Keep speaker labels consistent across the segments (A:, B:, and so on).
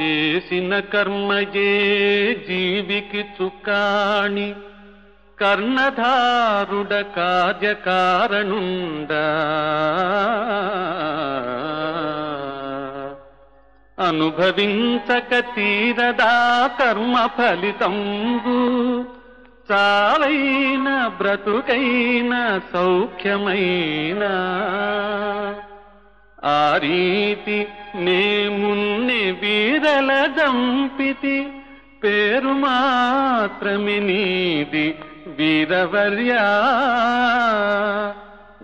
A: చేసిన కర్మయే జీవికి చుక్కాణి కర్ణధారుడ కార్యకారణుండా. అనుభవించక తీరదా కర్మ ఫలితంబు. చాలైన బ్రతుకైన సౌఖ్యమైన. ఆ రీతి మేము వీరల దంపితి పేరు మాత్రమే నీది వీరవర్యా.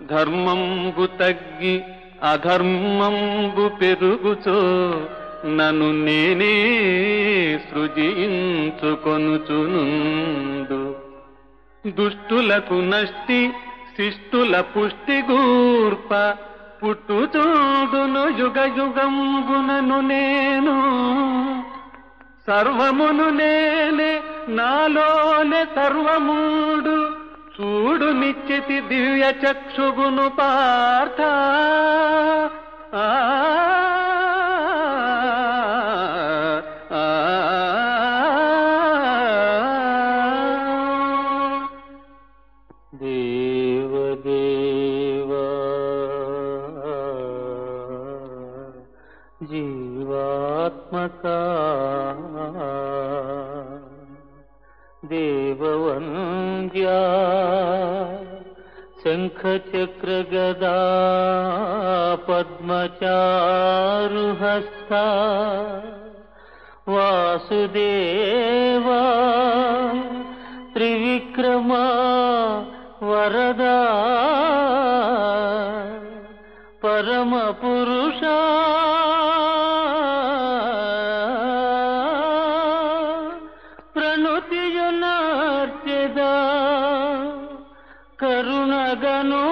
A: ధర్మంబు తగ్గి అధర్మంబు పెరుగుచో నన్ను నేనే సృజించుకొనుచునుండు. దుష్టులకు నష్టి శిష్టుల పుష్టి పుట్టుతూడును యుగ యుగంబునను నేను సర్వమును నేనే నాలోనే సర్వమూడు చూడు నిశ్చితి దివ్య చక్షుగును పార్థ ఆ, ఆ,
B: जीवात्मका देववन्द्या शङ्खचक्रगदा पद्मचारुहस्ता वासुदेवा त्रिविक्रमा वरदा परमपुरुषा లేదా కరుణగను